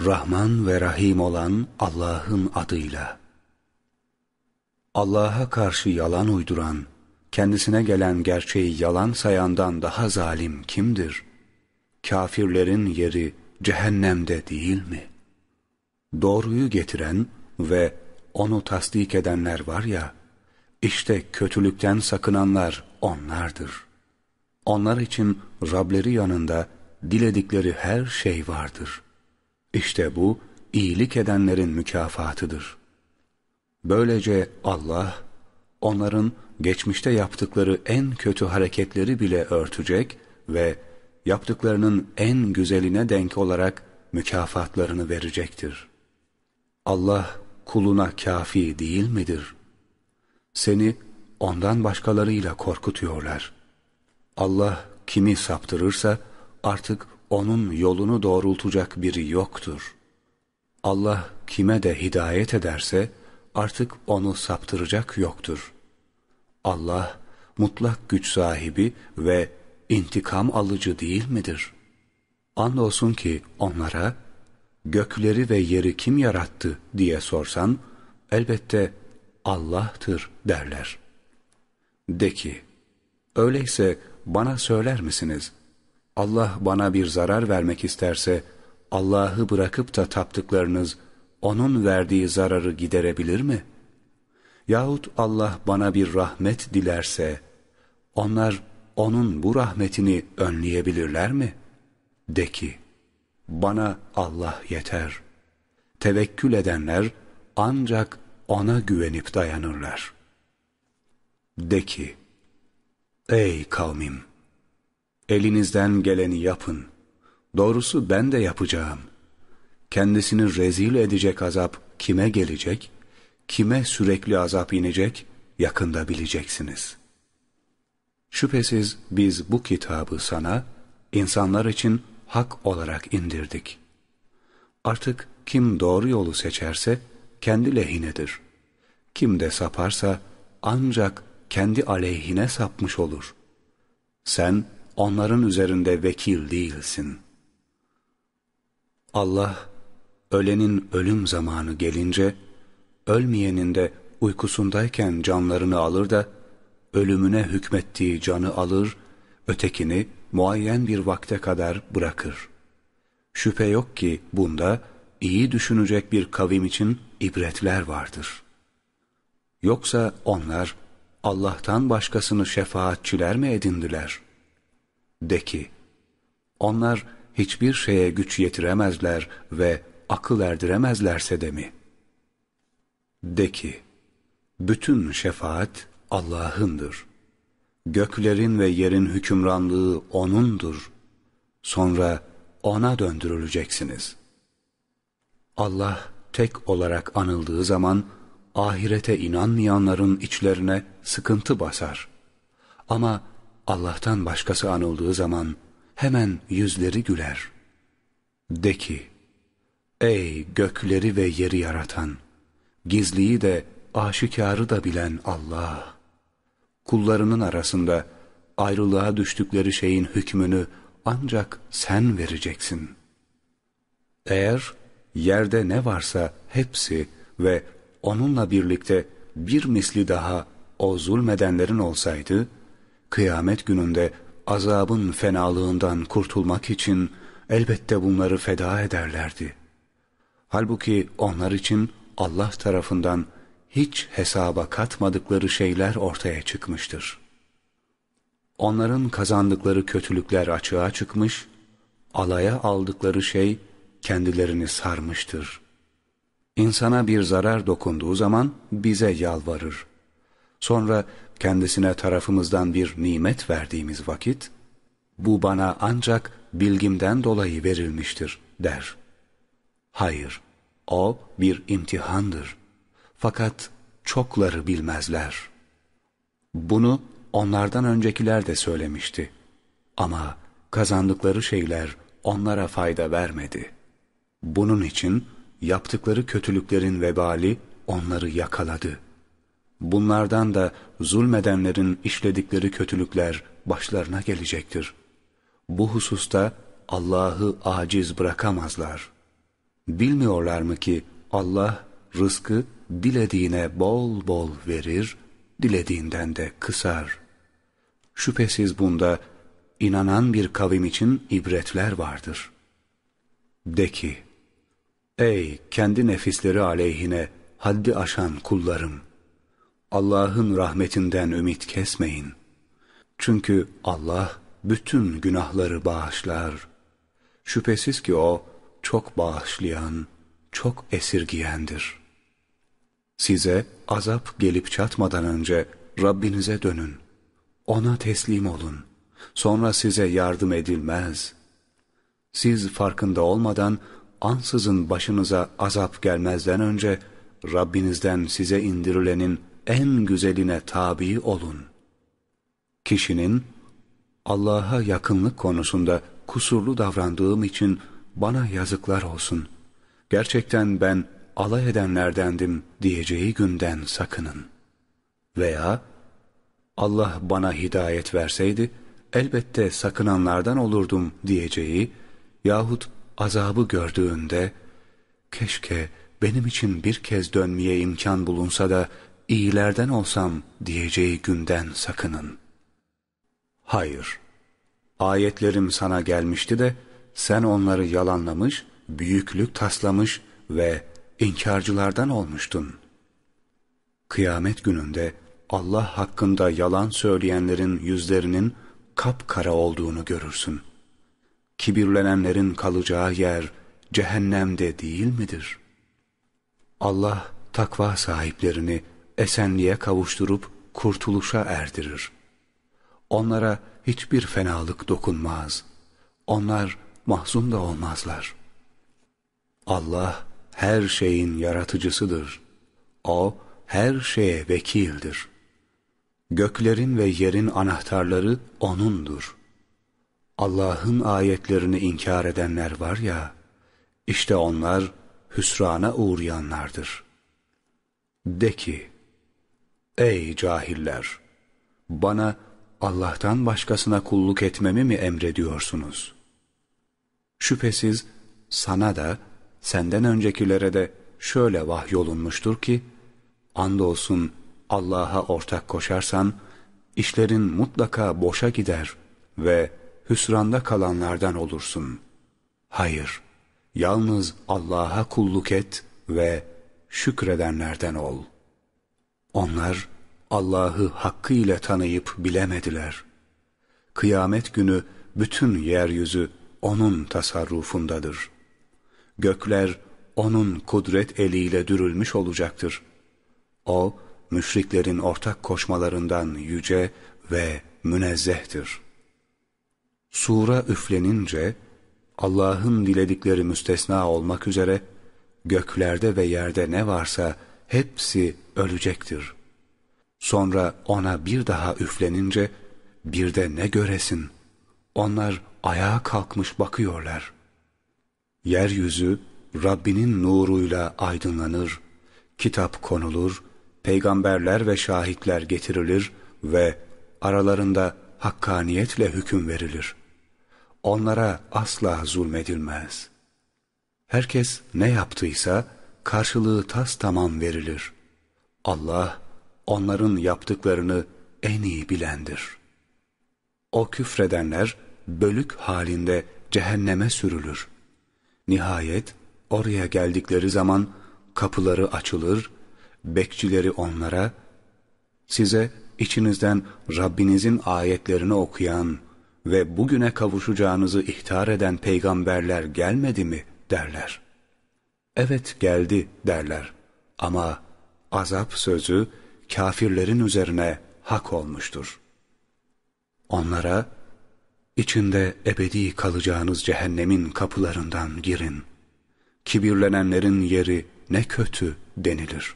Rahman ve Rahim olan Allah'ın adıyla. Allah'a karşı yalan uyduran, kendisine gelen gerçeği yalan sayandan daha zalim kimdir? Kafirlerin yeri cehennemde değil mi? Doğruyu getiren ve onu tasdik edenler var ya, işte kötülükten sakınanlar onlardır. Onlar için Rableri yanında diledikleri her şey vardır. İşte bu iyilik edenlerin mükafatıdır. Böylece Allah onların geçmişte yaptıkları en kötü hareketleri bile örtecek ve yaptıklarının en güzeline denk olarak mükafatlarını verecektir. Allah kuluna kafi değil midir? Seni ondan başkalarıyla korkutuyorlar. Allah kimi saptırırsa artık onun yolunu doğrultacak biri yoktur. Allah kime de hidayet ederse artık onu saptıracak yoktur. Allah mutlak güç sahibi ve intikam alıcı değil midir? Andolsun ki onlara gökleri ve yeri kim yarattı diye sorsan elbette Allah'tır derler. De ki öyleyse bana söyler misiniz?'' Allah bana bir zarar vermek isterse, Allah'ı bırakıp da taptıklarınız, O'nun verdiği zararı giderebilir mi? Yahut Allah bana bir rahmet dilerse, onlar O'nun bu rahmetini önleyebilirler mi? De ki, bana Allah yeter. Tevekkül edenler ancak O'na güvenip dayanırlar. De ki, ey kavmim! Elinizden geleni yapın. Doğrusu ben de yapacağım. Kendisini rezil edecek azap kime gelecek, kime sürekli azap inecek yakında bileceksiniz. Şüphesiz biz bu kitabı sana, insanlar için hak olarak indirdik. Artık kim doğru yolu seçerse kendi lehinedir. Kim de saparsa ancak kendi aleyhine sapmış olur. Sen onların üzerinde vekil değilsin. Allah, ölenin ölüm zamanı gelince, ölmeyenin de uykusundayken canlarını alır da, ölümüne hükmettiği canı alır, ötekini muayyen bir vakte kadar bırakır. Şüphe yok ki bunda iyi düşünecek bir kavim için ibretler vardır. Yoksa onlar Allah'tan başkasını şefaatçiler mi edindiler? De ki, onlar hiçbir şeye güç yetiremezler ve akıl erdiremezlerse de mi? De ki, bütün şefaat Allah'ındır. Göklerin ve yerin hükümranlığı O'nundur. Sonra O'na döndürüleceksiniz. Allah tek olarak anıldığı zaman, ahirete inanmayanların içlerine sıkıntı basar. Ama Allah'tan başkası anıldığı zaman hemen yüzleri güler. De ki, ey gökleri ve yeri yaratan, gizliyi de aşikarı da bilen Allah! Kullarının arasında ayrılığa düştükleri şeyin hükmünü ancak sen vereceksin. Eğer yerde ne varsa hepsi ve onunla birlikte bir misli daha o zulmedenlerin olsaydı, kıyamet gününde azabın fenalığından kurtulmak için elbette bunları feda ederlerdi. Halbuki onlar için Allah tarafından hiç hesaba katmadıkları şeyler ortaya çıkmıştır. Onların kazandıkları kötülükler açığa çıkmış, alaya aldıkları şey kendilerini sarmıştır. İnsana bir zarar dokunduğu zaman bize yalvarır. Sonra kendisine tarafımızdan bir nimet verdiğimiz vakit, bu bana ancak bilgimden dolayı verilmiştir der. Hayır, o bir imtihandır. Fakat çokları bilmezler. Bunu onlardan öncekiler de söylemişti. Ama kazandıkları şeyler onlara fayda vermedi. Bunun için yaptıkları kötülüklerin vebali onları yakaladı. Bunlardan da zulmedenlerin işledikleri kötülükler başlarına gelecektir. Bu hususta Allah'ı aciz bırakamazlar. Bilmiyorlar mı ki Allah rızkı dilediğine bol bol verir, dilediğinden de kısar. Şüphesiz bunda inanan bir kavim için ibretler vardır. De ki, ey kendi nefisleri aleyhine haddi aşan kullarım! Allah'ın rahmetinden ümit kesmeyin. Çünkü Allah bütün günahları bağışlar. Şüphesiz ki O çok bağışlayan, çok esirgiyendir. Size azap gelip çatmadan önce Rabbinize dönün. Ona teslim olun. Sonra size yardım edilmez. Siz farkında olmadan ansızın başınıza azap gelmezden önce Rabbinizden size indirilenin en güzeline tabi olun. Kişinin Allah'a yakınlık konusunda kusurlu davrandığım için bana yazıklar olsun. Gerçekten ben alay edenlerdendim diyeceği günden sakının. Veya Allah bana hidayet verseydi elbette sakınanlardan olurdum diyeceği yahut azabı gördüğünde keşke benim için bir kez dönmeye imkan bulunsa da iyilerden olsam diyeceği günden sakının. Hayır, ayetlerim sana gelmişti de sen onları yalanlamış, büyüklük taslamış ve inkarcılardan olmuştun. Kıyamet gününde Allah hakkında yalan söyleyenlerin yüzlerinin kapkara olduğunu görürsün. Kibirlenenlerin kalacağı yer cehennemde değil midir? Allah takva sahiplerini esenliğe kavuşturup kurtuluşa erdirir. Onlara hiçbir fenalık dokunmaz. Onlar mahzun da olmazlar. Allah her şeyin yaratıcısıdır. O her şeye vekildir. Göklerin ve yerin anahtarları O'nundur. Allah'ın ayetlerini inkar edenler var ya, işte onlar hüsrana uğrayanlardır. De ki, ey cahiller! Bana Allah'tan başkasına kulluk etmemi mi emrediyorsunuz? Şüphesiz sana da, senden öncekilere de şöyle vahyolunmuştur ki, andolsun Allah'a ortak koşarsan, işlerin mutlaka boşa gider ve hüsranda kalanlardan olursun. Hayır, yalnız Allah'a kulluk et ve şükredenlerden ol. Onlar Allah'ı hakkıyla tanıyıp bilemediler. Kıyamet günü bütün yeryüzü O'nun tasarrufundadır. Gökler O'nun kudret eliyle dürülmüş olacaktır. O, müşriklerin ortak koşmalarından yüce ve münezzehtir. Sura üflenince, Allah'ın diledikleri müstesna olmak üzere, göklerde ve yerde ne varsa hepsi ölecektir. Sonra ona bir daha üflenince, bir de ne göresin? Onlar ayağa kalkmış bakıyorlar. Yeryüzü Rabbinin nuruyla aydınlanır, kitap konulur, peygamberler ve şahitler getirilir ve aralarında hakkaniyetle hüküm verilir. Onlara asla zulmedilmez. Herkes ne yaptıysa karşılığı tas tamam verilir. Allah onların yaptıklarını en iyi bilendir. O küfredenler bölük halinde cehenneme sürülür. Nihayet oraya geldikleri zaman kapıları açılır, bekçileri onlara, size içinizden Rabbinizin ayetlerini okuyan ve bugüne kavuşacağınızı ihtar eden peygamberler gelmedi mi derler. Evet geldi derler ama azap sözü kafirlerin üzerine hak olmuştur. Onlara, içinde ebedi kalacağınız cehennemin kapılarından girin. Kibirlenenlerin yeri ne kötü denilir.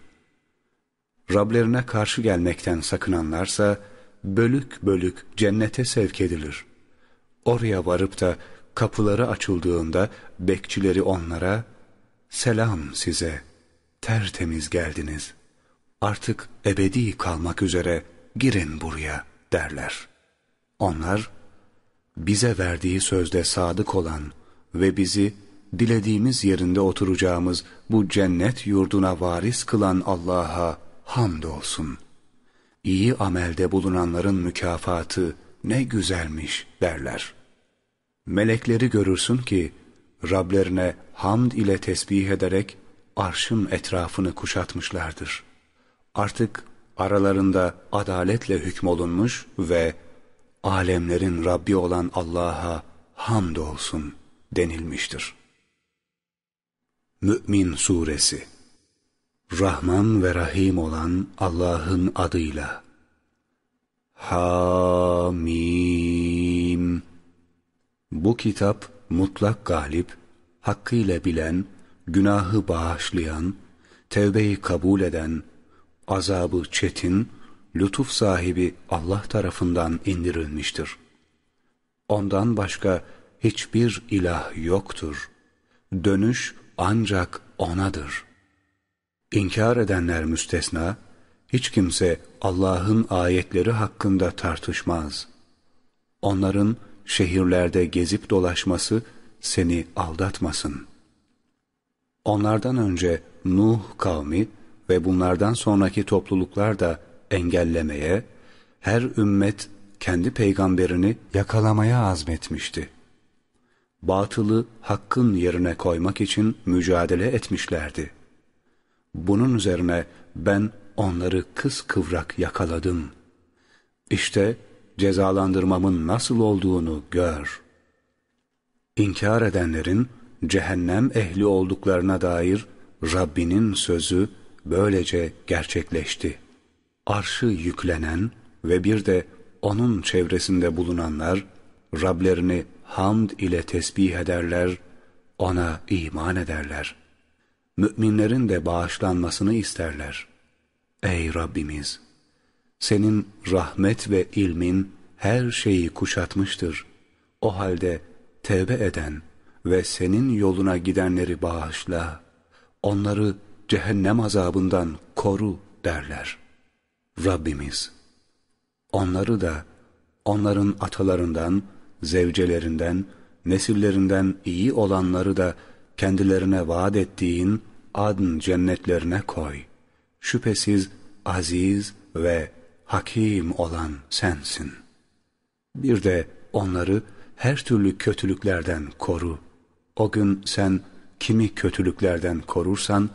Rablerine karşı gelmekten sakınanlarsa, bölük bölük cennete sevk edilir. Oraya varıp da kapıları açıldığında bekçileri onlara, selam size, tertemiz geldiniz. Artık ebedi kalmak üzere girin buraya derler. Onlar, bize verdiği sözde sadık olan ve bizi dilediğimiz yerinde oturacağımız bu cennet yurduna varis kılan Allah'a hamdolsun. İyi amelde bulunanların mükafatı ne güzelmiş derler. Melekleri görürsün ki Rablerine hamd ile tesbih ederek arşın etrafını kuşatmışlardır. Artık aralarında adaletle hükmolunmuş ve alemlerin Rabbi olan Allah'a hamdolsun denilmiştir. Mü'min Suresi Rahman ve Rahim olan Allah'ın adıyla Hamim Bu kitap mutlak galip, hakkıyla bilen, günahı bağışlayan, tevbeyi kabul eden, azabı çetin, lütuf sahibi Allah tarafından indirilmiştir. Ondan başka hiçbir ilah yoktur. Dönüş ancak O'nadır. İnkar edenler müstesna, hiç kimse Allah'ın ayetleri hakkında tartışmaz. Onların şehirlerde gezip dolaşması seni aldatmasın. Onlardan önce Nuh kavmi ve bunlardan sonraki topluluklar da engellemeye, her ümmet kendi peygamberini yakalamaya azmetmişti. Batılı hakkın yerine koymak için mücadele etmişlerdi. Bunun üzerine ben onları kıskıvrak yakaladım. İşte cezalandırmamın nasıl olduğunu gör. İnkar edenlerin cehennem ehli olduklarına dair Rabbinin sözü böylece gerçekleşti. Arşı yüklenen ve bir de onun çevresinde bulunanlar Rablerini hamd ile tesbih ederler, ona iman ederler. Müminlerin de bağışlanmasını isterler. Ey Rabbimiz! Senin rahmet ve ilmin her şeyi kuşatmıştır. O halde tevbe eden ve senin yoluna gidenleri bağışla, onları cehennem azabından koru derler. Rabbimiz, onları da onların atalarından, zevcelerinden, nesillerinden iyi olanları da kendilerine vaat ettiğin adn cennetlerine koy. Şüphesiz aziz ve hakim olan sensin. Bir de onları her türlü kötülüklerden koru. O gün sen kimi kötülüklerden korursan,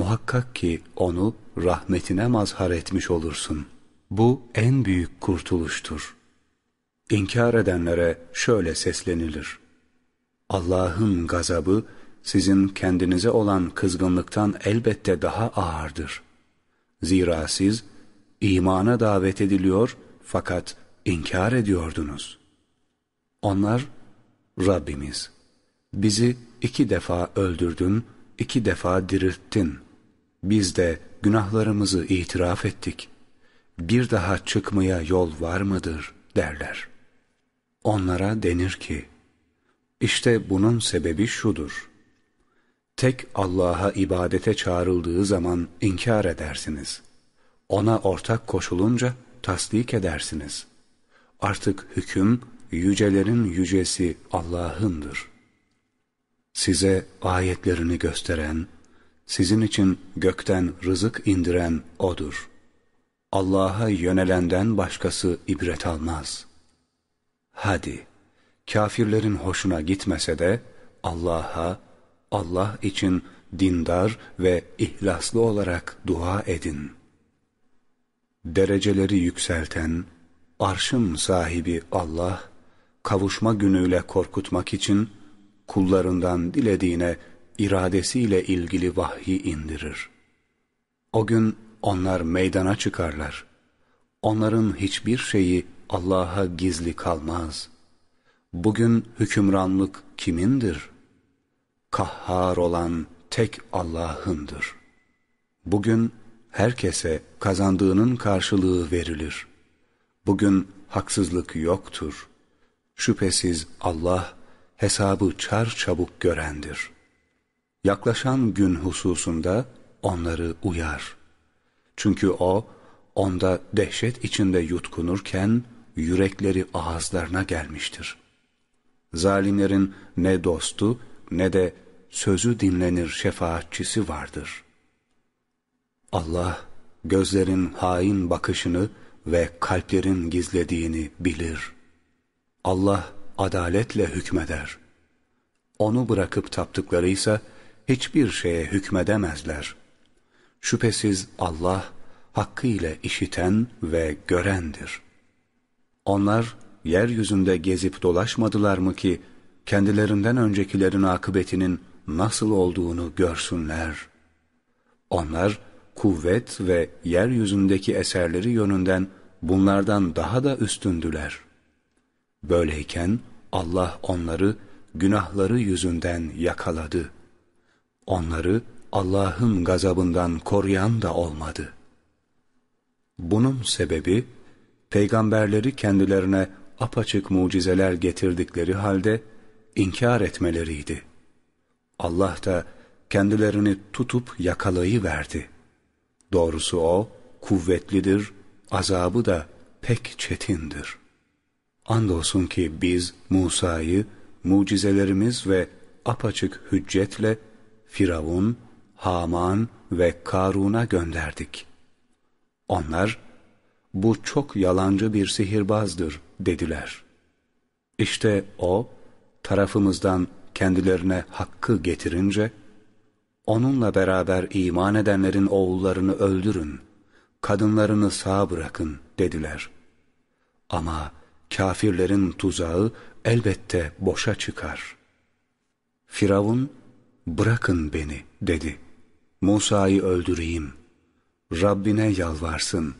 muhakkak ki onu rahmetine mazhar etmiş olursun. Bu en büyük kurtuluştur. İnkar edenlere şöyle seslenilir. Allah'ın gazabı sizin kendinize olan kızgınlıktan elbette daha ağırdır. Zira siz imana davet ediliyor fakat inkar ediyordunuz. Onlar, Rabbimiz, bizi iki defa öldürdün, iki defa dirilttin. Biz de günahlarımızı itiraf ettik. Bir daha çıkmaya yol var mıdır derler. Onlara denir ki, işte bunun sebebi şudur. Tek Allah'a ibadete çağrıldığı zaman inkar edersiniz. Ona ortak koşulunca tasdik edersiniz. Artık hüküm yücelerin yücesi Allah'ındır. Size ayetlerini gösteren, sizin için gökten rızık indiren O'dur. Allah'a yönelenden başkası ibret almaz. Hadi, kafirlerin hoşuna gitmese de Allah'a, Allah için dindar ve ihlaslı olarak dua edin. Dereceleri yükselten, arşın sahibi Allah, kavuşma günüyle korkutmak için kullarından dilediğine iradesiyle ilgili vahyi indirir. O gün onlar meydana çıkarlar. Onların hiçbir şeyi Allah'a gizli kalmaz. Bugün hükümranlık kimindir? Kahhar olan tek Allah'ındır. Bugün herkese kazandığının karşılığı verilir. Bugün haksızlık yoktur. Şüphesiz Allah hesabı çar çabuk görendir. Yaklaşan gün hususunda onları uyar. Çünkü O, onda dehşet içinde yutkunurken yürekleri ağızlarına gelmiştir. Zalimlerin ne dostu ne de sözü dinlenir şefaatçisi vardır. Allah, gözlerin hain bakışını ve kalplerin gizlediğini bilir. Allah adaletle hükmeder. Onu bırakıp taptıklarıysa hiçbir şeye hükmedemezler. Şüphesiz Allah hakkıyla işiten ve görendir. Onlar yeryüzünde gezip dolaşmadılar mı ki kendilerinden öncekilerin akıbetinin nasıl olduğunu görsünler. Onlar kuvvet ve yeryüzündeki eserleri yönünden bunlardan daha da üstündüler. Böyleyken Allah onları günahları yüzünden yakaladı. Onları Allah'ın gazabından koruyan da olmadı. Bunun sebebi, peygamberleri kendilerine apaçık mucizeler getirdikleri halde inkar etmeleriydi. Allah da kendilerini tutup yakalayıverdi. Doğrusu o kuvvetlidir, azabı da pek çetindir. Andolsun ki biz Musa'yı mucizelerimiz ve apaçık hüccetle Firavun, Haman ve Karun'a gönderdik. Onlar, bu çok yalancı bir sihirbazdır dediler. İşte o, tarafımızdan kendilerine hakkı getirince, onunla beraber iman edenlerin oğullarını öldürün, kadınlarını sağ bırakın dediler. Ama kafirlerin tuzağı elbette boşa çıkar. Firavun, bırakın beni dedi. Musa'yı öldüreyim. Rabbine yalvarsın.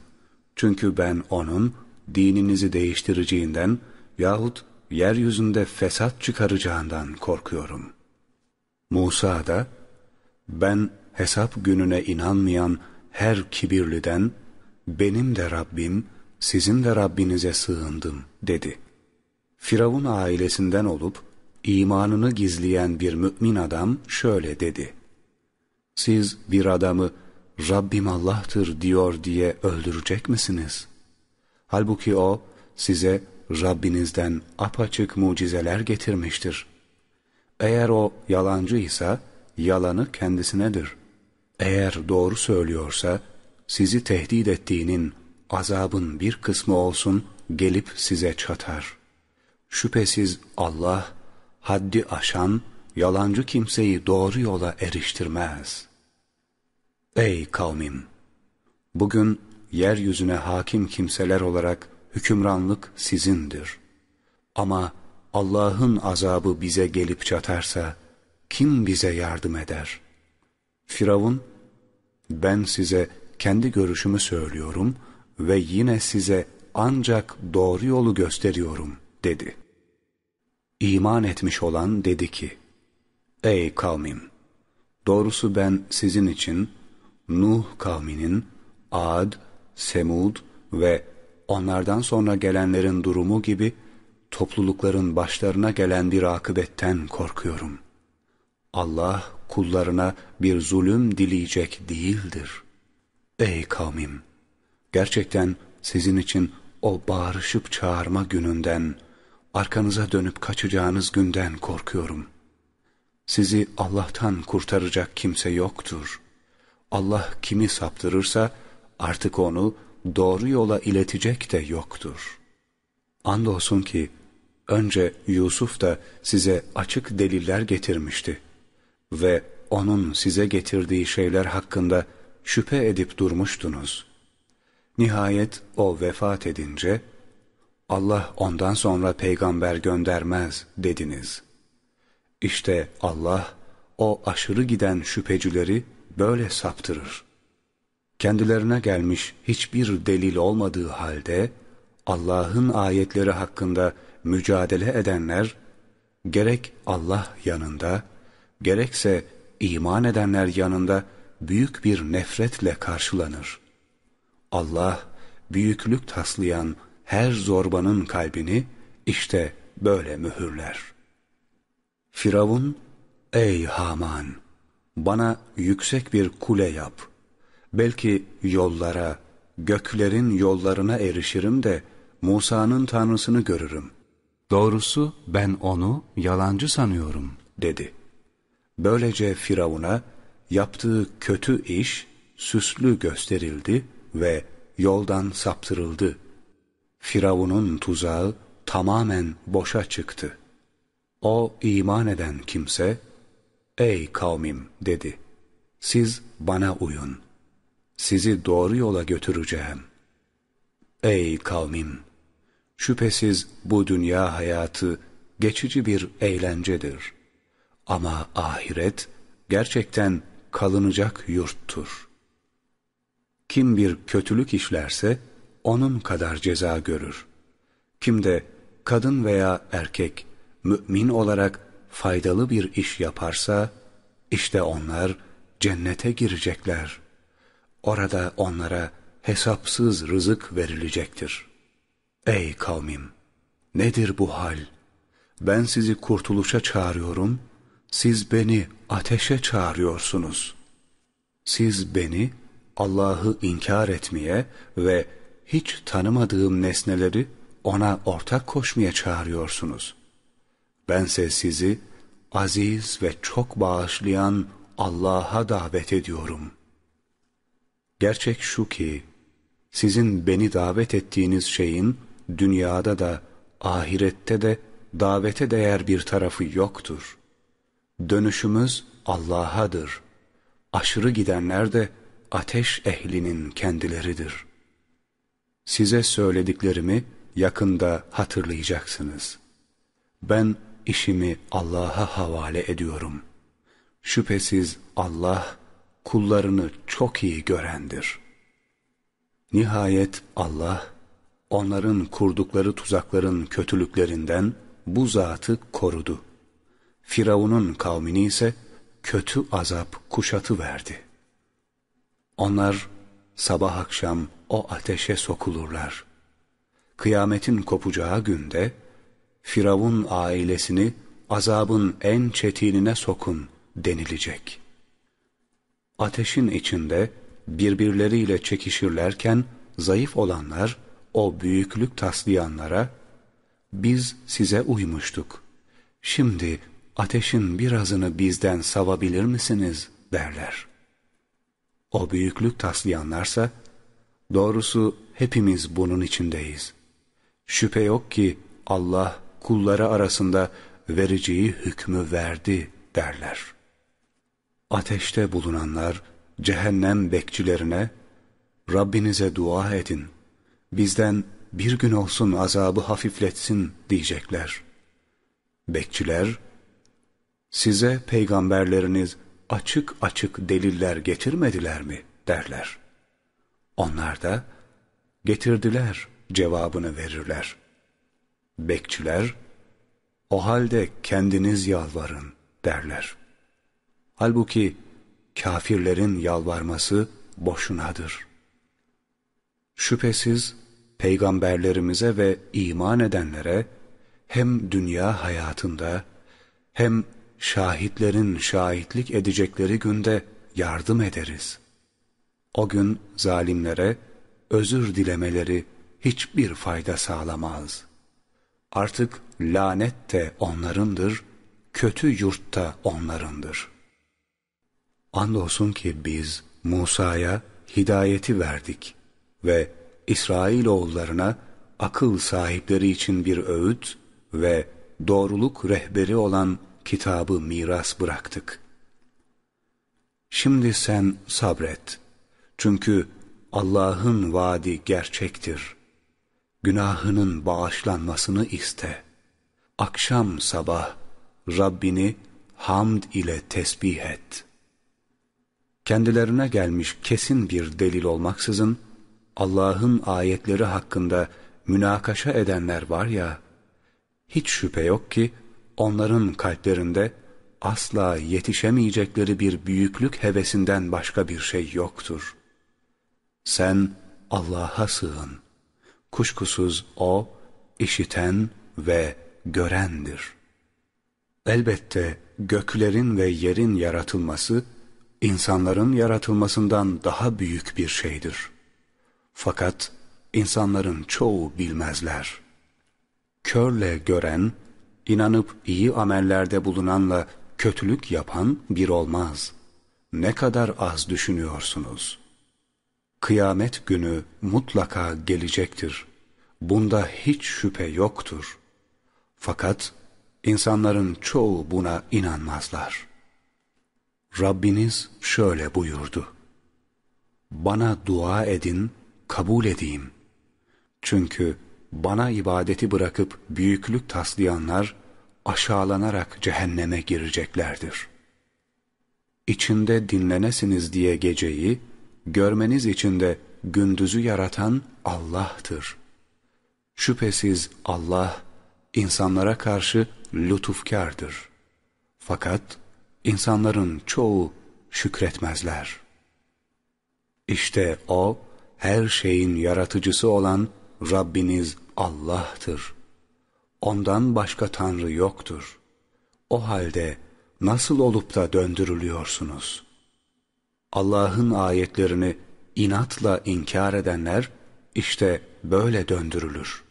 Çünkü ben onun dininizi değiştireceğinden yahut yeryüzünde fesat çıkaracağından korkuyorum. Musa da, ben hesap gününe inanmayan her kibirliden, benim de Rabbim, sizin de Rabbinize sığındım dedi. Firavun ailesinden olup, imanını gizleyen bir mümin adam şöyle dedi. Siz bir adamı Rabbim Allah'tır diyor diye öldürecek misiniz? Halbuki o size Rabbinizden apaçık mucizeler getirmiştir. Eğer o yalancıysa yalanı kendisinedir. Eğer doğru söylüyorsa sizi tehdit ettiğinin azabın bir kısmı olsun gelip size çatar. Şüphesiz Allah haddi aşan, yalancı kimseyi doğru yola eriştirmez. Ey kavmim! Bugün yeryüzüne hakim kimseler olarak hükümranlık sizindir. Ama Allah'ın azabı bize gelip çatarsa kim bize yardım eder? Firavun, ben size kendi görüşümü söylüyorum ve yine size ancak doğru yolu gösteriyorum dedi. İman etmiş olan dedi ki, Ey kavmim! Doğrusu ben sizin için Nuh kavminin Ad, Semud ve onlardan sonra gelenlerin durumu gibi toplulukların başlarına gelen bir akıbetten korkuyorum. Allah kullarına bir zulüm dileyecek değildir. Ey kavmim! Gerçekten sizin için o bağırışıp çağırma gününden, arkanıza dönüp kaçacağınız günden korkuyorum. Sizi Allah'tan kurtaracak kimse yoktur. Allah kimi saptırırsa artık onu doğru yola iletecek de yoktur. Andolsun ki önce Yusuf da size açık deliller getirmişti ve onun size getirdiği şeyler hakkında şüphe edip durmuştunuz. Nihayet o vefat edince, Allah ondan sonra peygamber göndermez dediniz. İşte Allah o aşırı giden şüphecileri böyle saptırır. Kendilerine gelmiş hiçbir delil olmadığı halde Allah'ın ayetleri hakkında mücadele edenler gerek Allah yanında gerekse iman edenler yanında büyük bir nefretle karşılanır. Allah büyüklük taslayan her zorbanın kalbini işte böyle mühürler. Firavun, ey Haman, bana yüksek bir kule yap. Belki yollara, göklerin yollarına erişirim de Musa'nın tanrısını görürüm. Doğrusu ben onu yalancı sanıyorum, dedi. Böylece Firavun'a yaptığı kötü iş süslü gösterildi ve yoldan saptırıldı. Firavun'un tuzağı tamamen boşa çıktı. O iman eden kimse, ''Ey kavmim'' dedi, ''Siz bana uyun. Sizi doğru yola götüreceğim. Ey kavmim! Şüphesiz bu dünya hayatı geçici bir eğlencedir. Ama ahiret gerçekten kalınacak yurttur. Kim bir kötülük işlerse onun kadar ceza görür. Kim de kadın veya erkek mümin olarak faydalı bir iş yaparsa işte onlar cennete girecekler. Orada onlara hesapsız rızık verilecektir. Ey kavmim! Nedir bu hal? Ben sizi kurtuluşa çağırıyorum, siz beni ateşe çağırıyorsunuz. Siz beni Allah'ı inkar etmeye ve hiç tanımadığım nesneleri ona ortak koşmaya çağırıyorsunuz. Bense sizi aziz ve çok bağışlayan Allah'a davet ediyorum. Gerçek şu ki, sizin beni davet ettiğiniz şeyin dünyada da ahirette de davete değer bir tarafı yoktur. Dönüşümüz Allah'adır. Aşırı gidenler de ateş ehlinin kendileridir. Size söylediklerimi yakında hatırlayacaksınız. Ben işimi Allah'a havale ediyorum. Şüphesiz Allah kullarını çok iyi görendir. Nihayet Allah onların kurdukları tuzakların kötülüklerinden bu zatı korudu. Firavun'un kavmini ise kötü azap kuşatı verdi. Onlar sabah akşam o ateşe sokulurlar. Kıyametin kopacağı günde Firavun ailesini azabın en çetinine sokun denilecek. Ateşin içinde birbirleriyle çekişirlerken zayıf olanlar o büyüklük taslayanlara biz size uymuştuk. Şimdi ateşin birazını bizden savabilir misiniz derler. O büyüklük taslayanlarsa doğrusu hepimiz bunun içindeyiz. Şüphe yok ki Allah kulları arasında vereceği hükmü verdi derler. Ateşte bulunanlar cehennem bekçilerine Rabbinize dua edin, bizden bir gün olsun azabı hafifletsin diyecekler. Bekçiler, size peygamberleriniz açık açık deliller getirmediler mi derler. Onlar da getirdiler cevabını verirler. Bekçiler, o halde kendiniz yalvarın derler. Halbuki kafirlerin yalvarması boşunadır. Şüphesiz peygamberlerimize ve iman edenlere hem dünya hayatında hem şahitlerin şahitlik edecekleri günde yardım ederiz. O gün zalimlere özür dilemeleri hiçbir fayda sağlamaz. Artık lanet de onlarındır, kötü yurtta onlarındır. Andolsun ki biz Musa'ya hidayeti verdik ve İsrailoğullarına akıl sahipleri için bir öğüt ve doğruluk rehberi olan kitabı miras bıraktık. Şimdi sen sabret. Çünkü Allah'ın vaadi gerçektir. Günahının bağışlanmasını iste. Akşam sabah Rabbini hamd ile tesbih et. Kendilerine gelmiş kesin bir delil olmaksızın, Allah'ın ayetleri hakkında münakaşa edenler var ya, hiç şüphe yok ki onların kalplerinde asla yetişemeyecekleri bir büyüklük hevesinden başka bir şey yoktur. Sen Allah'a sığın. Kuşkusuz O işiten ve görendir. Elbette göklerin ve yerin yaratılması, insanların yaratılmasından daha büyük bir şeydir. Fakat insanların çoğu bilmezler. Körle gören, inanıp iyi amellerde bulunanla kötülük yapan bir olmaz. Ne kadar az düşünüyorsunuz. Kıyamet günü mutlaka gelecektir. Bunda hiç şüphe yoktur. Fakat insanların çoğu buna inanmazlar. Rabbiniz şöyle buyurdu. Bana dua edin, kabul edeyim. Çünkü bana ibadeti bırakıp büyüklük taslayanlar aşağılanarak cehenneme gireceklerdir. İçinde dinlenesiniz diye geceyi, görmeniz için de gündüzü yaratan Allah'tır. Şüphesiz Allah, insanlara karşı lütufkardır. Fakat insanların çoğu şükretmezler. İşte O, her şeyin yaratıcısı olan Rabbiniz Allah'tır. Ondan başka Tanrı yoktur. O halde nasıl olup da döndürülüyorsunuz? Allah'ın ayetlerini inatla inkar edenler işte böyle döndürülür.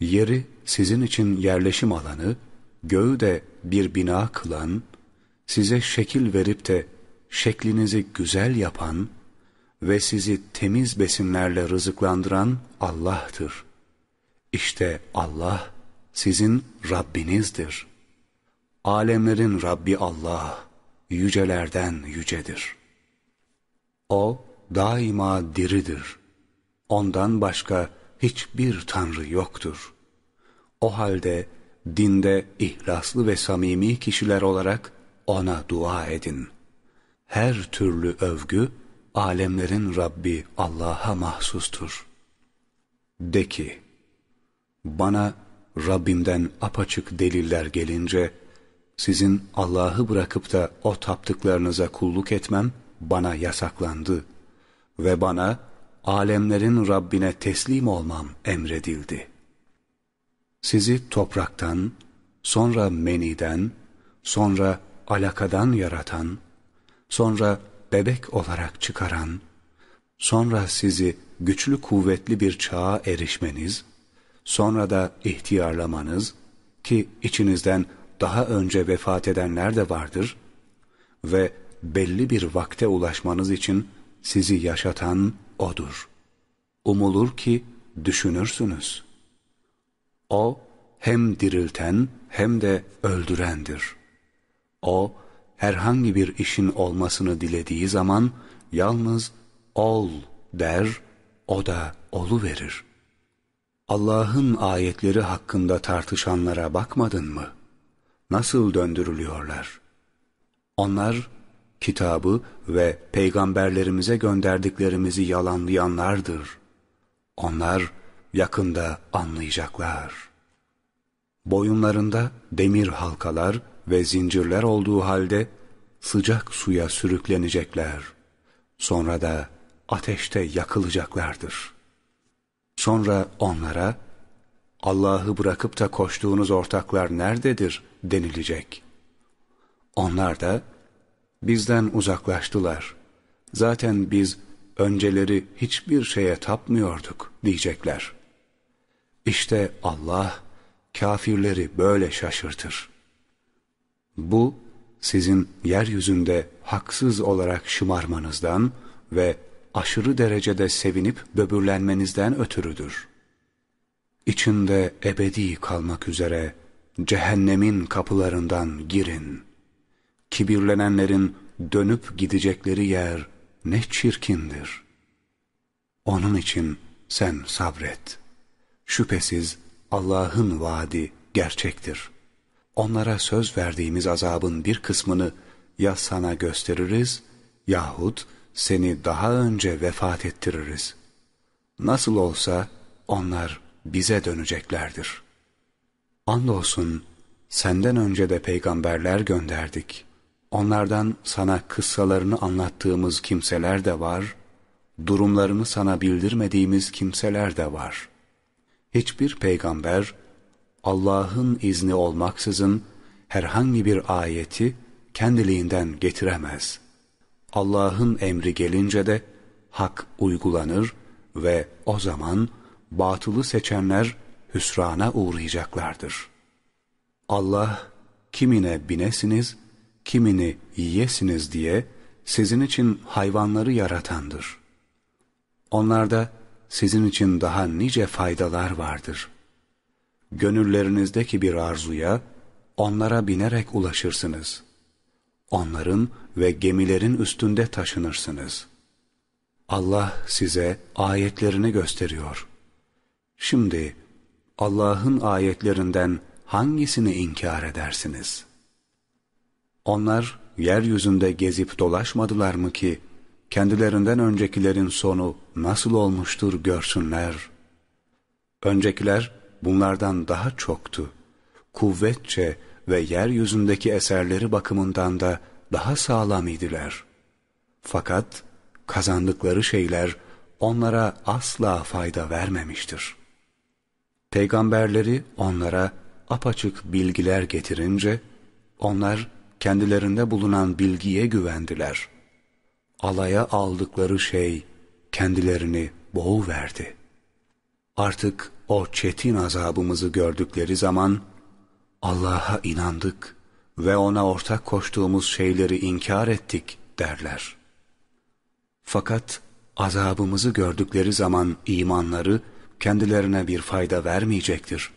Yeri sizin için yerleşim alanı, göğü de bir bina kılan, size şekil verip de şeklinizi güzel yapan ve sizi temiz besinlerle rızıklandıran Allah'tır. İşte Allah sizin Rabbinizdir. Alemlerin Rabbi Allah, yücelerden yücedir. O daima diridir. Ondan başka hiçbir tanrı yoktur. O halde dinde ihlaslı ve samimi kişiler olarak ona dua edin. Her türlü övgü alemlerin Rabbi Allah'a mahsustur. De ki, bana Rabbimden apaçık deliller gelince, sizin Allah'ı bırakıp da o taptıklarınıza kulluk etmem bana yasaklandı ve bana alemlerin Rabbine teslim olmam emredildi. Sizi topraktan, sonra meniden, sonra alakadan yaratan, sonra bebek olarak çıkaran, sonra sizi güçlü kuvvetli bir çağa erişmeniz, sonra da ihtiyarlamanız ki içinizden daha önce vefat edenler de vardır ve belli bir vakte ulaşmanız için sizi yaşatan O'dur. Umulur ki düşünürsünüz. O hem dirilten hem de öldürendir. O herhangi bir işin olmasını dilediği zaman yalnız ol der, o da olu verir. Allah'ın ayetleri hakkında tartışanlara bakmadın mı? Nasıl döndürülüyorlar? Onlar kitabı ve peygamberlerimize gönderdiklerimizi yalanlayanlardır. Onlar yakında anlayacaklar. Boyunlarında demir halkalar ve zincirler olduğu halde sıcak suya sürüklenecekler. Sonra da ateşte yakılacaklardır. Sonra onlara Allah'ı bırakıp da koştuğunuz ortaklar nerededir denilecek. Onlar da bizden uzaklaştılar. Zaten biz önceleri hiçbir şeye tapmıyorduk diyecekler. İşte Allah kafirleri böyle şaşırtır. Bu sizin yeryüzünde haksız olarak şımarmanızdan ve aşırı derecede sevinip böbürlenmenizden ötürüdür. İçinde ebedi kalmak üzere cehennemin kapılarından girin. Kibirlenenlerin dönüp gidecekleri yer ne çirkindir. Onun için sen sabret. Şüphesiz Allah'ın vaadi gerçektir.'' onlara söz verdiğimiz azabın bir kısmını ya sana gösteririz yahut seni daha önce vefat ettiririz. Nasıl olsa onlar bize döneceklerdir. Andolsun senden önce de peygamberler gönderdik. Onlardan sana kıssalarını anlattığımız kimseler de var, durumlarını sana bildirmediğimiz kimseler de var. Hiçbir peygamber, Allah'ın izni olmaksızın herhangi bir ayeti kendiliğinden getiremez. Allah'ın emri gelince de hak uygulanır ve o zaman batılı seçenler hüsrana uğrayacaklardır. Allah kimine binesiniz, kimini yiyesiniz diye sizin için hayvanları yaratandır. Onlarda sizin için daha nice faydalar vardır. Gönüllerinizdeki bir arzuya onlara binerek ulaşırsınız. Onların ve gemilerin üstünde taşınırsınız. Allah size ayetlerini gösteriyor. Şimdi Allah'ın ayetlerinden hangisini inkar edersiniz? Onlar yeryüzünde gezip dolaşmadılar mı ki kendilerinden öncekilerin sonu nasıl olmuştur görsünler. Öncekiler bunlardan daha çoktu. Kuvvetçe ve yeryüzündeki eserleri bakımından da daha sağlam idiler. Fakat kazandıkları şeyler onlara asla fayda vermemiştir. Peygamberleri onlara apaçık bilgiler getirince, onlar kendilerinde bulunan bilgiye güvendiler. Alaya aldıkları şey kendilerini boğuverdi. Artık o çetin azabımızı gördükleri zaman, Allah'a inandık ve ona ortak koştuğumuz şeyleri inkar ettik derler. Fakat azabımızı gördükleri zaman imanları kendilerine bir fayda vermeyecektir.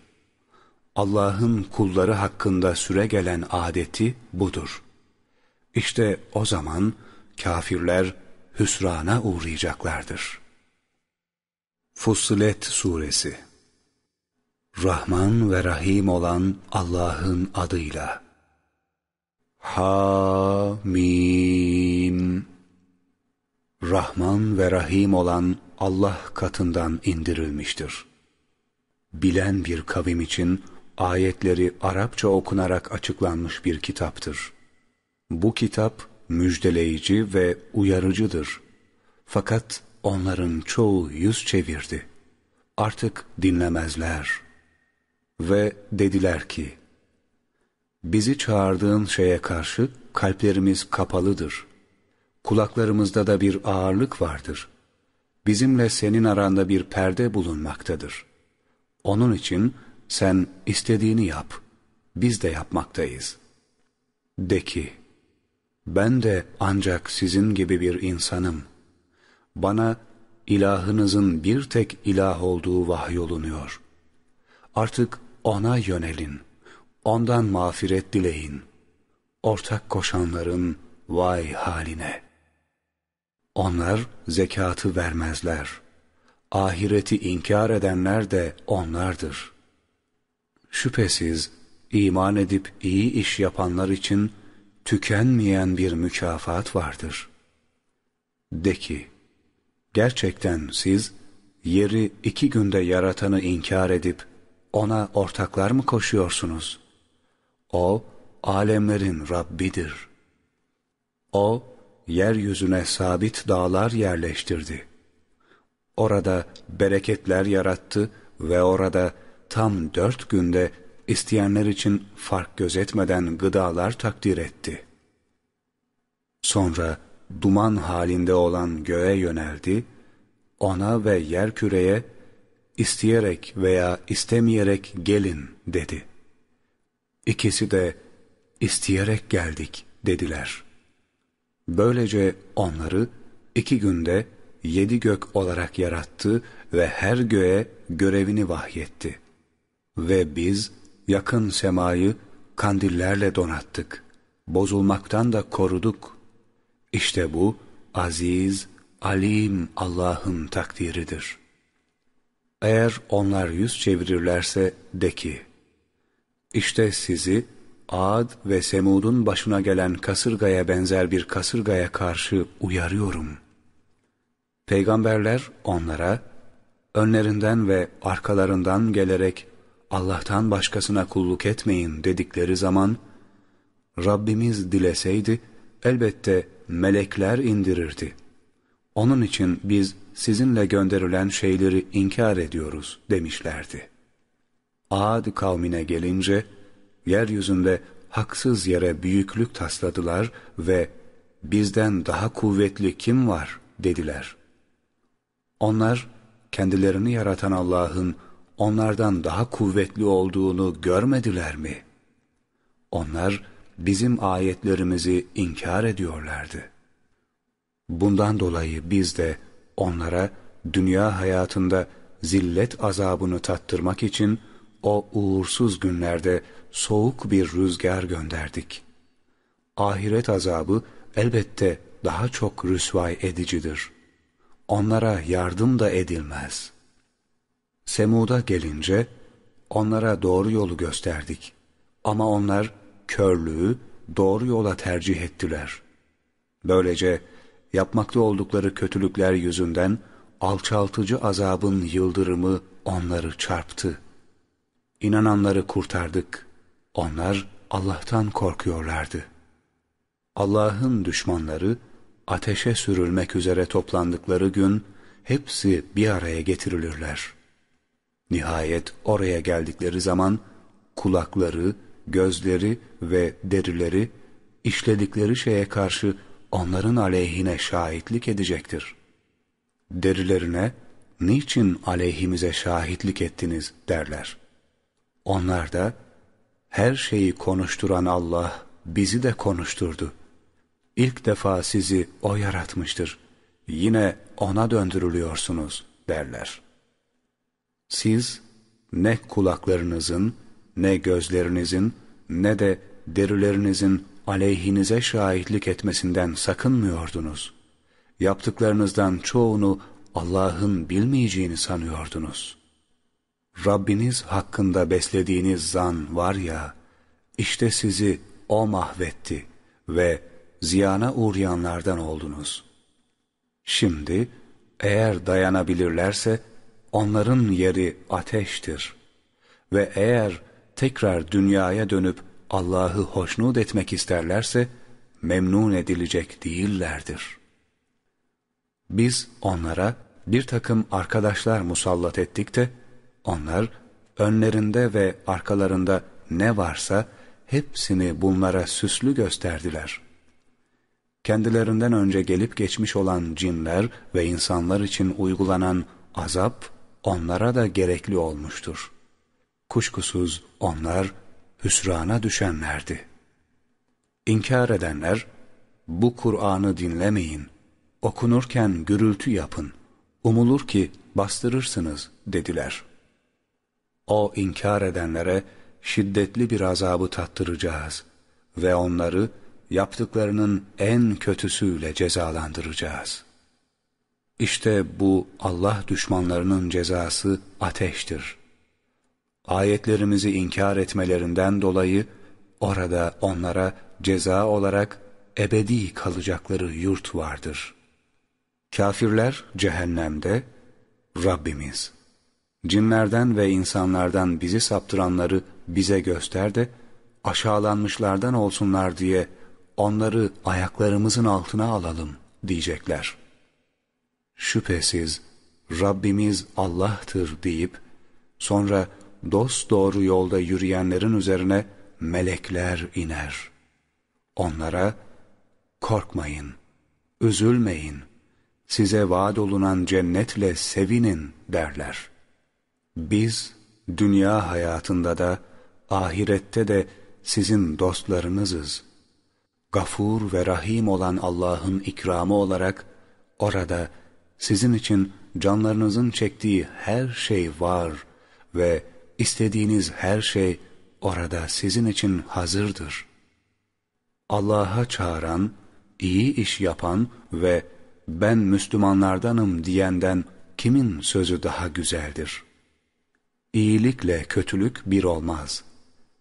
Allah'ın kulları hakkında süre gelen adeti budur. İşte o zaman kafirler hüsrana uğrayacaklardır. Fussilet Suresi Rahman ve Rahim olan Allah'ın adıyla Ha-mim Rahman ve Rahim olan Allah katından indirilmiştir. Bilen bir kavim için ayetleri Arapça okunarak açıklanmış bir kitaptır. Bu kitap müjdeleyici ve uyarıcıdır. Fakat onların çoğu yüz çevirdi. Artık dinlemezler. Ve dediler ki, Bizi çağırdığın şeye karşı kalplerimiz kapalıdır. Kulaklarımızda da bir ağırlık vardır. Bizimle senin aranda bir perde bulunmaktadır. Onun için sen istediğini yap, biz de yapmaktayız. De ki, ben de ancak sizin gibi bir insanım. Bana ilahınızın bir tek ilah olduğu vahyolunuyor. Artık ona yönelin, ondan mağfiret dileyin. Ortak koşanların vay haline. Onlar zekatı vermezler. Ahireti inkar edenler de onlardır. Şüphesiz iman edip iyi iş yapanlar için tükenmeyen bir mükafat vardır. De ki, gerçekten siz yeri iki günde yaratanı inkar edip ona ortaklar mı koşuyorsunuz? O, alemlerin Rabbidir. O, yeryüzüne sabit dağlar yerleştirdi. Orada bereketler yarattı ve orada tam dört günde isteyenler için fark gözetmeden gıdalar takdir etti. Sonra duman halinde olan göğe yöneldi, ona ve yer küreye isteyerek veya istemeyerek gelin dedi. İkisi de isteyerek geldik dediler. Böylece onları iki günde yedi gök olarak yarattı ve her göğe görevini vahyetti. Ve biz yakın semayı kandillerle donattık. Bozulmaktan da koruduk. İşte bu aziz, alim Allah'ın takdiridir. Eğer onlar yüz çevirirlerse de ki, işte sizi Ad ve Semud'un başına gelen kasırgaya benzer bir kasırgaya karşı uyarıyorum. Peygamberler onlara, önlerinden ve arkalarından gelerek Allah'tan başkasına kulluk etmeyin dedikleri zaman, Rabbimiz dileseydi elbette melekler indirirdi. Onun için biz sizinle gönderilen şeyleri inkar ediyoruz demişlerdi. Ad kavmine gelince, yeryüzünde haksız yere büyüklük tasladılar ve bizden daha kuvvetli kim var dediler. Onlar kendilerini yaratan Allah'ın onlardan daha kuvvetli olduğunu görmediler mi? onlar bizim ayetlerimizi inkar ediyorlardı. Bundan dolayı biz de onlara dünya hayatında zillet azabını tattırmak için o uğursuz günlerde soğuk bir rüzgar gönderdik. Ahiret azabı elbette daha çok rüsvay edicidir. Onlara yardım da edilmez. Semud'a gelince onlara doğru yolu gösterdik. Ama onlar körlüğü doğru yola tercih ettiler. Böylece yapmakta oldukları kötülükler yüzünden alçaltıcı azabın yıldırımı onları çarptı. İnananları kurtardık. Onlar Allah'tan korkuyorlardı. Allah'ın düşmanları ateşe sürülmek üzere toplandıkları gün hepsi bir araya getirilirler. Nihayet oraya geldikleri zaman kulakları, gözleri ve derileri işledikleri şeye karşı onların aleyhine şahitlik edecektir. Derilerine, niçin aleyhimize şahitlik ettiniz derler. Onlar da, her şeyi konuşturan Allah bizi de konuşturdu. İlk defa sizi O yaratmıştır. Yine O'na döndürülüyorsunuz derler. Siz ne kulaklarınızın, ne gözlerinizin, ne de derilerinizin aleyhinize şahitlik etmesinden sakınmıyordunuz. Yaptıklarınızdan çoğunu Allah'ın bilmeyeceğini sanıyordunuz. Rabbiniz hakkında beslediğiniz zan var ya, işte sizi O mahvetti ve ziyana uğrayanlardan oldunuz. Şimdi eğer dayanabilirlerse onların yeri ateştir. Ve eğer tekrar dünyaya dönüp Allah'ı hoşnut etmek isterlerse memnun edilecek değillerdir. Biz onlara bir takım arkadaşlar musallat ettik de onlar önlerinde ve arkalarında ne varsa hepsini bunlara süslü gösterdiler. Kendilerinden önce gelip geçmiş olan cinler ve insanlar için uygulanan azap onlara da gerekli olmuştur. Kuşkusuz onlar hüsrana düşenlerdi. İnkar edenler, bu Kur'an'ı dinlemeyin, okunurken gürültü yapın, umulur ki bastırırsınız dediler. O inkar edenlere şiddetli bir azabı tattıracağız ve onları yaptıklarının en kötüsüyle cezalandıracağız. İşte bu Allah düşmanlarının cezası ateştir. Ayetlerimizi inkar etmelerinden dolayı orada onlara ceza olarak ebedi kalacakları yurt vardır. Kafirler cehennemde, Rabbimiz, cinlerden ve insanlardan bizi saptıranları bize göster de, aşağılanmışlardan olsunlar diye onları ayaklarımızın altına alalım diyecekler. Şüphesiz Rabbimiz Allah'tır deyip, sonra dost doğru yolda yürüyenlerin üzerine melekler iner. Onlara, korkmayın, üzülmeyin, size vaat olunan cennetle sevinin derler. Biz, dünya hayatında da, ahirette de sizin dostlarınızız. Gafur ve Rahim olan Allah'ın ikramı olarak, orada sizin için canlarınızın çektiği her şey var ve İstediğiniz her şey orada sizin için hazırdır. Allah'a çağıran, iyi iş yapan ve ben Müslümanlardanım diyenden kimin sözü daha güzeldir? İyilikle kötülük bir olmaz.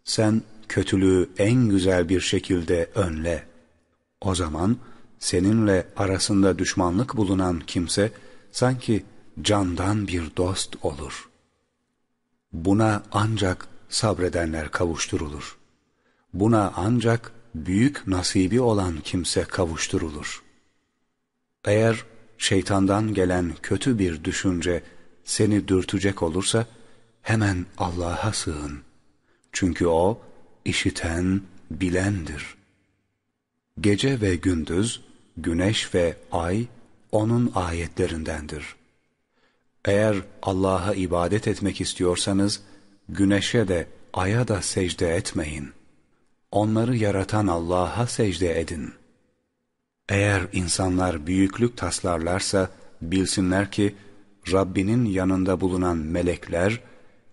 Sen kötülüğü en güzel bir şekilde önle. O zaman seninle arasında düşmanlık bulunan kimse sanki candan bir dost olur.'' Buna ancak sabredenler kavuşturulur. Buna ancak büyük nasibi olan kimse kavuşturulur. Eğer şeytandan gelen kötü bir düşünce seni dürtecek olursa hemen Allah'a sığın. Çünkü O işiten, bilendir. Gece ve gündüz, güneş ve ay O'nun ayetlerindendir. Eğer Allah'a ibadet etmek istiyorsanız, güneşe de aya da secde etmeyin. onları yaratan Allah'a secde edin. Eğer insanlar büyüklük taslarlarsa bilsinler ki Rabbinin yanında bulunan melekler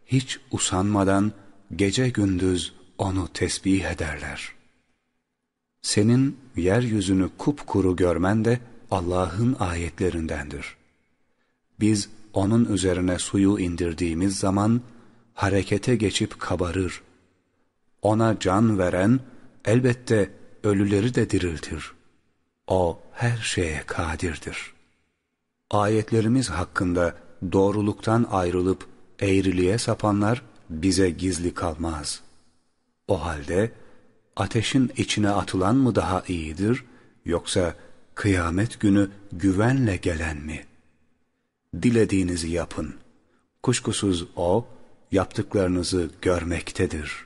hiç usanmadan gece gündüz onu tesbih ederler. Senin yeryüzünü kupkuru görmen de Allah'ın ayetlerindendir. Biz onun üzerine suyu indirdiğimiz zaman harekete geçip kabarır. Ona can veren elbette ölüleri de diriltir. O her şeye kadirdir. Ayetlerimiz hakkında doğruluktan ayrılıp eğriliğe sapanlar bize gizli kalmaz. O halde ateşin içine atılan mı daha iyidir yoksa kıyamet günü güvenle gelen mi? Dilediğinizi yapın. Kuşkusuz O yaptıklarınızı görmektedir.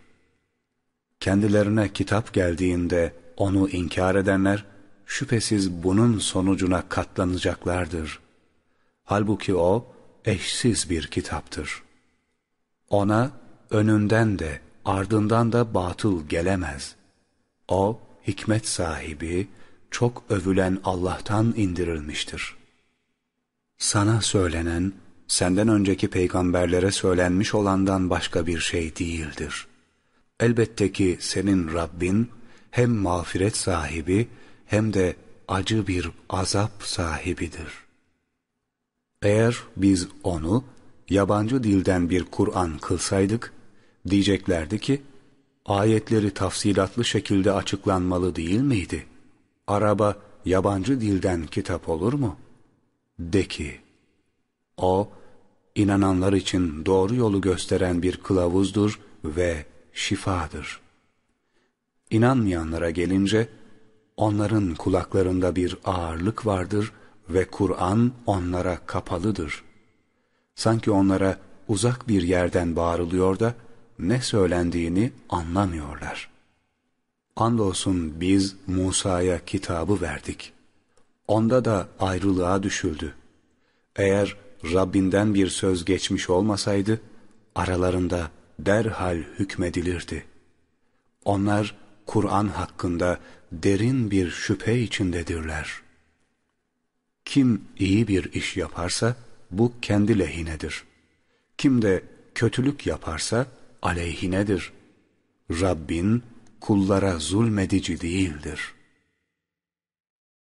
Kendilerine kitap geldiğinde onu inkar edenler şüphesiz bunun sonucuna katlanacaklardır. Halbuki o eşsiz bir kitaptır. Ona önünden de ardından da batıl gelemez. O hikmet sahibi, çok övülen Allah'tan indirilmiştir. Sana söylenen, senden önceki peygamberlere söylenmiş olandan başka bir şey değildir. Elbette ki senin Rabbin hem mağfiret sahibi hem de acı bir azap sahibidir. Eğer biz onu yabancı dilden bir Kur'an kılsaydık, diyeceklerdi ki, ayetleri tafsilatlı şekilde açıklanmalı değil miydi? Araba yabancı dilden kitap olur mu? De ki, o, inananlar için doğru yolu gösteren bir kılavuzdur ve şifadır. İnanmayanlara gelince, onların kulaklarında bir ağırlık vardır ve Kur'an onlara kapalıdır. Sanki onlara uzak bir yerden bağırılıyor da ne söylendiğini anlamıyorlar. Andolsun biz Musa'ya kitabı verdik. Onda da ayrılığa düşüldü. Eğer Rabbinden bir söz geçmiş olmasaydı, aralarında derhal hükmedilirdi. Onlar Kur'an hakkında derin bir şüphe içindedirler. Kim iyi bir iş yaparsa bu kendi lehinedir. Kim de kötülük yaparsa aleyhinedir. Rabbin kullara zulmedici değildir.''